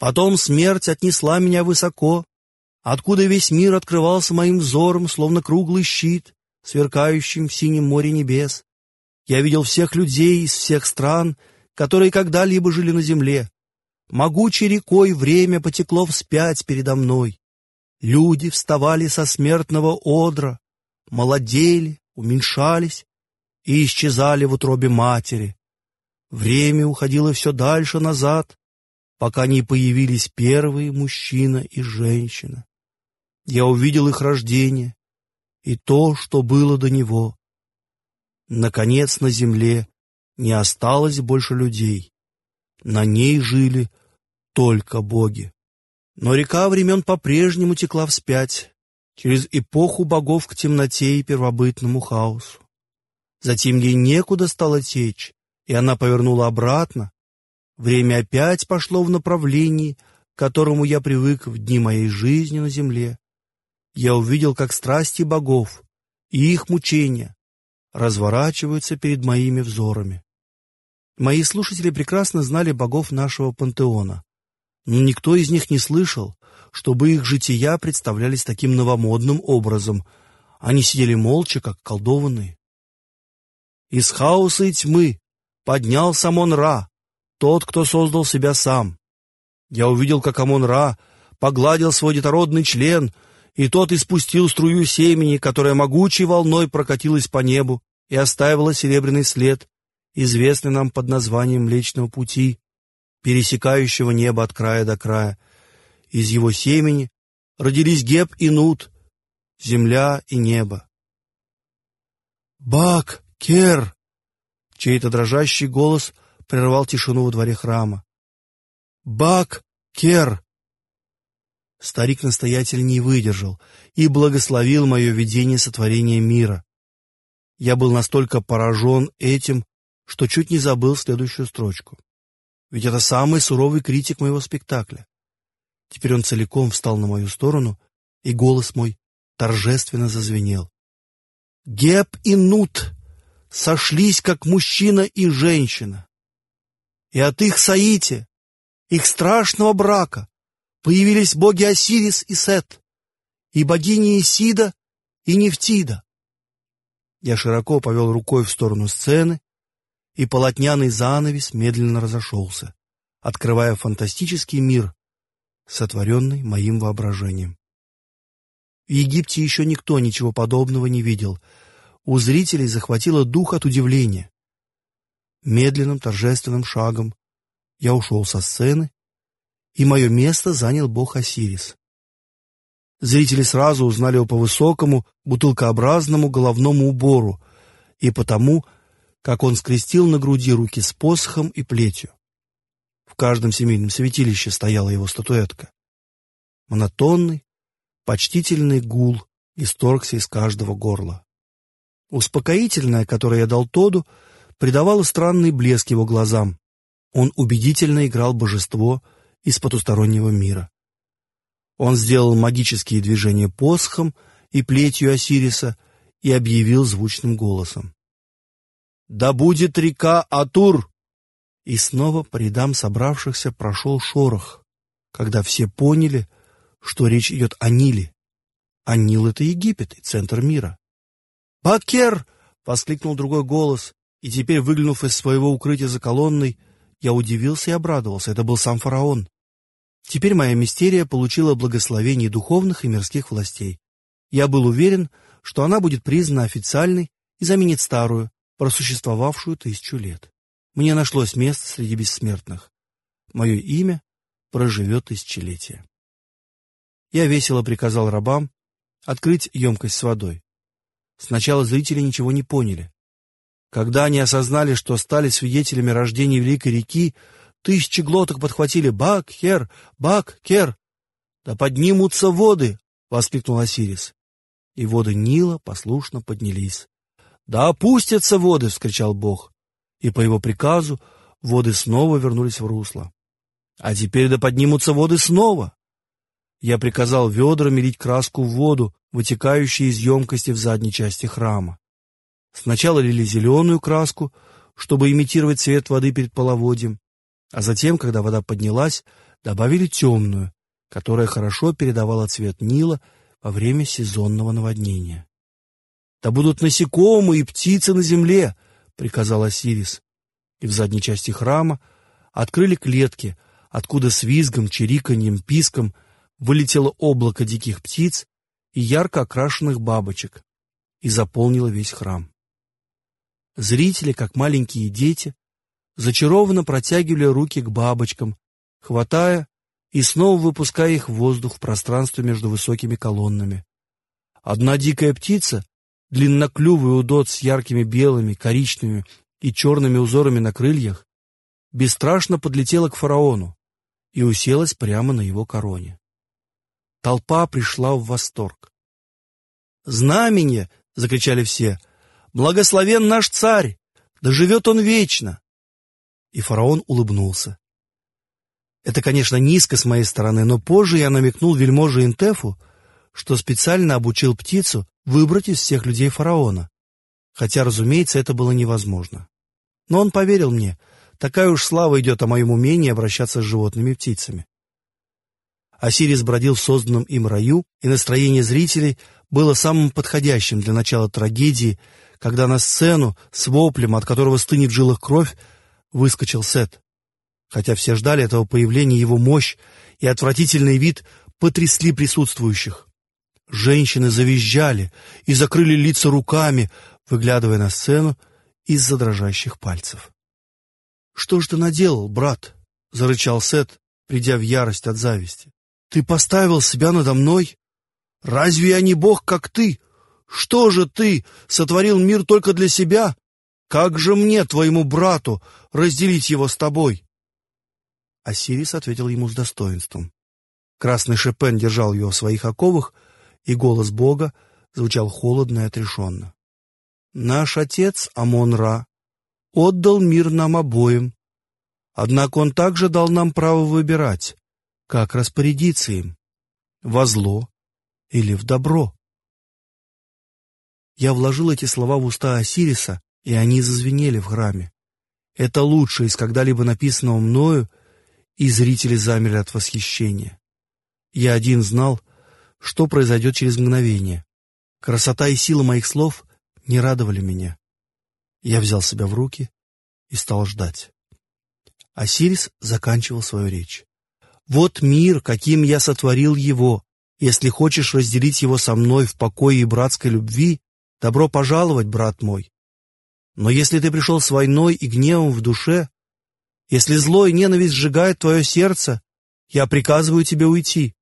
Потом смерть отнесла меня высоко, откуда весь мир открывался моим взором, словно круглый щит, сверкающим в синем море небес. Я видел всех людей из всех стран, которые когда-либо жили на земле. Могучей рекой время потекло вспять передо мной. Люди вставали со смертного одра, молодели, уменьшались и исчезали в утробе матери. Время уходило все дальше назад, пока не появились первые мужчина и женщина. Я увидел их рождение и то, что было до него. Наконец на земле не осталось больше людей. На ней жили только боги. Но река времен по-прежнему текла вспять, через эпоху богов к темноте и первобытному хаосу. Затем ей некуда стало течь, и она повернула обратно. Время опять пошло в направлении, к которому я привык в дни моей жизни на земле. Я увидел, как страсти богов и их мучения разворачиваются перед моими взорами. Мои слушатели прекрасно знали богов нашего пантеона, но никто из них не слышал, чтобы их жития представлялись таким новомодным образом. Они сидели молча, как колдованные. Из хаоса и тьмы поднялся Амон-Ра, тот, кто создал себя сам. Я увидел, как Амон-Ра погладил свой детородный член — и тот испустил струю семени, которая могучей волной прокатилась по небу и оставила серебряный след, известный нам под названием Млечного Пути, пересекающего небо от края до края. Из его семени родились Геб и Нут, земля и небо. «Бак! Кер!» Чей-то дрожащий голос прервал тишину во дворе храма. «Бак! Кер!» Старик-настоятель не выдержал и благословил мое видение сотворения мира. Я был настолько поражен этим, что чуть не забыл следующую строчку. Ведь это самый суровый критик моего спектакля. Теперь он целиком встал на мою сторону, и голос мой торжественно зазвенел. Геб и Нут сошлись, как мужчина и женщина. И от их соития, их страшного брака, появились боги Осирис и Сет, и богини Исида и Нефтида. Я широко повел рукой в сторону сцены, и полотняный занавес медленно разошелся, открывая фантастический мир, сотворенный моим воображением. В Египте еще никто ничего подобного не видел. У зрителей захватило дух от удивления. Медленным торжественным шагом я ушел со сцены и мое место занял бог Осирис. Зрители сразу узнали его по высокому, бутылкообразному головному убору и потому, как он скрестил на груди руки с посохом и плетью. В каждом семейном святилище стояла его статуэтка. Монотонный, почтительный гул исторгся из каждого горла. Успокоительное, которое я дал Тоду, придавало странный блеск его глазам. Он убедительно играл божество — из потустороннего мира. Он сделал магические движения посохом и плетью Осириса и объявил звучным голосом. «Да будет река Атур!» И снова по рядам собравшихся прошел шорох, когда все поняли, что речь идет о Ниле. А Нил — это Египет и центр мира. «Бакер!» — воскликнул другой голос, и теперь, выглянув из своего укрытия за колонной, я удивился и обрадовался. Это был сам фараон. Теперь моя мистерия получила благословение духовных и мирских властей. Я был уверен, что она будет признана официальной и заменит старую, просуществовавшую тысячу лет. Мне нашлось место среди бессмертных. Мое имя проживет тысячелетия. Я весело приказал рабам открыть емкость с водой. Сначала зрители ничего не поняли. Когда они осознали, что стали свидетелями рождения Великой реки, тысячи глоток подхватили «Бак, Хер! Бак, Кер!» «Да поднимутся воды!» — воскликнул Осирис. И воды Нила послушно поднялись. «Да опустятся воды!» — вскричал Бог. И по его приказу воды снова вернулись в русло. «А теперь да поднимутся воды снова!» Я приказал ведрами лить краску в воду, вытекающую из емкости в задней части храма. Сначала лили зеленую краску, чтобы имитировать цвет воды перед половодьем, А затем, когда вода поднялась, добавили темную, которая хорошо передавала цвет Нила во время сезонного наводнения. «Да будут насекомые и птицы на земле!» — приказал Осирис. И в задней части храма открыли клетки, откуда с визгом, чириканьем, писком вылетело облако диких птиц и ярко окрашенных бабочек и заполнило весь храм. Зрители, как маленькие дети, зачарованно протягивали руки к бабочкам, хватая и снова выпуская их в воздух в пространство между высокими колоннами. Одна дикая птица, длинноклювый удот с яркими белыми, коричневыми и черными узорами на крыльях, бесстрашно подлетела к фараону и уселась прямо на его короне. Толпа пришла в восторг. «Знамение!» — закричали все. «Благословен наш царь! Да живет он вечно!» И фараон улыбнулся. Это, конечно, низко с моей стороны, но позже я намекнул вельможе Интефу, что специально обучил птицу выбрать из всех людей фараона, хотя, разумеется, это было невозможно. Но он поверил мне, такая уж слава идет о моем умении обращаться с животными птицами. Осирис бродил в созданном им раю, и настроение зрителей было самым подходящим для начала трагедии, когда на сцену с воплем, от которого стынет в жилах кровь, выскочил Сет. Хотя все ждали этого появления, его мощь и отвратительный вид потрясли присутствующих. Женщины завизжали и закрыли лица руками, выглядывая на сцену из-за дрожащих пальцев. «Что ж ты наделал, брат?» — зарычал Сет, придя в ярость от зависти. «Ты поставил себя надо мной? Разве я не бог, как ты? Что же ты, сотворил мир только для себя? Как же мне, твоему брату, разделить его с тобой?» Осирис ответил ему с достоинством. Красный Шепен держал ее в своих оковах, и голос Бога звучал холодно и отрешенно. «Наш отец Амон-Ра отдал мир нам обоим, однако он также дал нам право выбирать, как распорядиться им, во зло или в добро». Я вложил эти слова в уста Осириса, и они зазвенели в храме. Это лучшее из когда-либо написанного мною и зрители замерли от восхищения. Я один знал, что произойдет через мгновение. Красота и сила моих слов не радовали меня. Я взял себя в руки и стал ждать. Осирис заканчивал свою речь. «Вот мир, каким я сотворил его. Если хочешь разделить его со мной в покое и братской любви, добро пожаловать, брат мой. Но если ты пришел с войной и гневом в душе, если зло и ненависть сжигают твое сердце, я приказываю тебе уйти.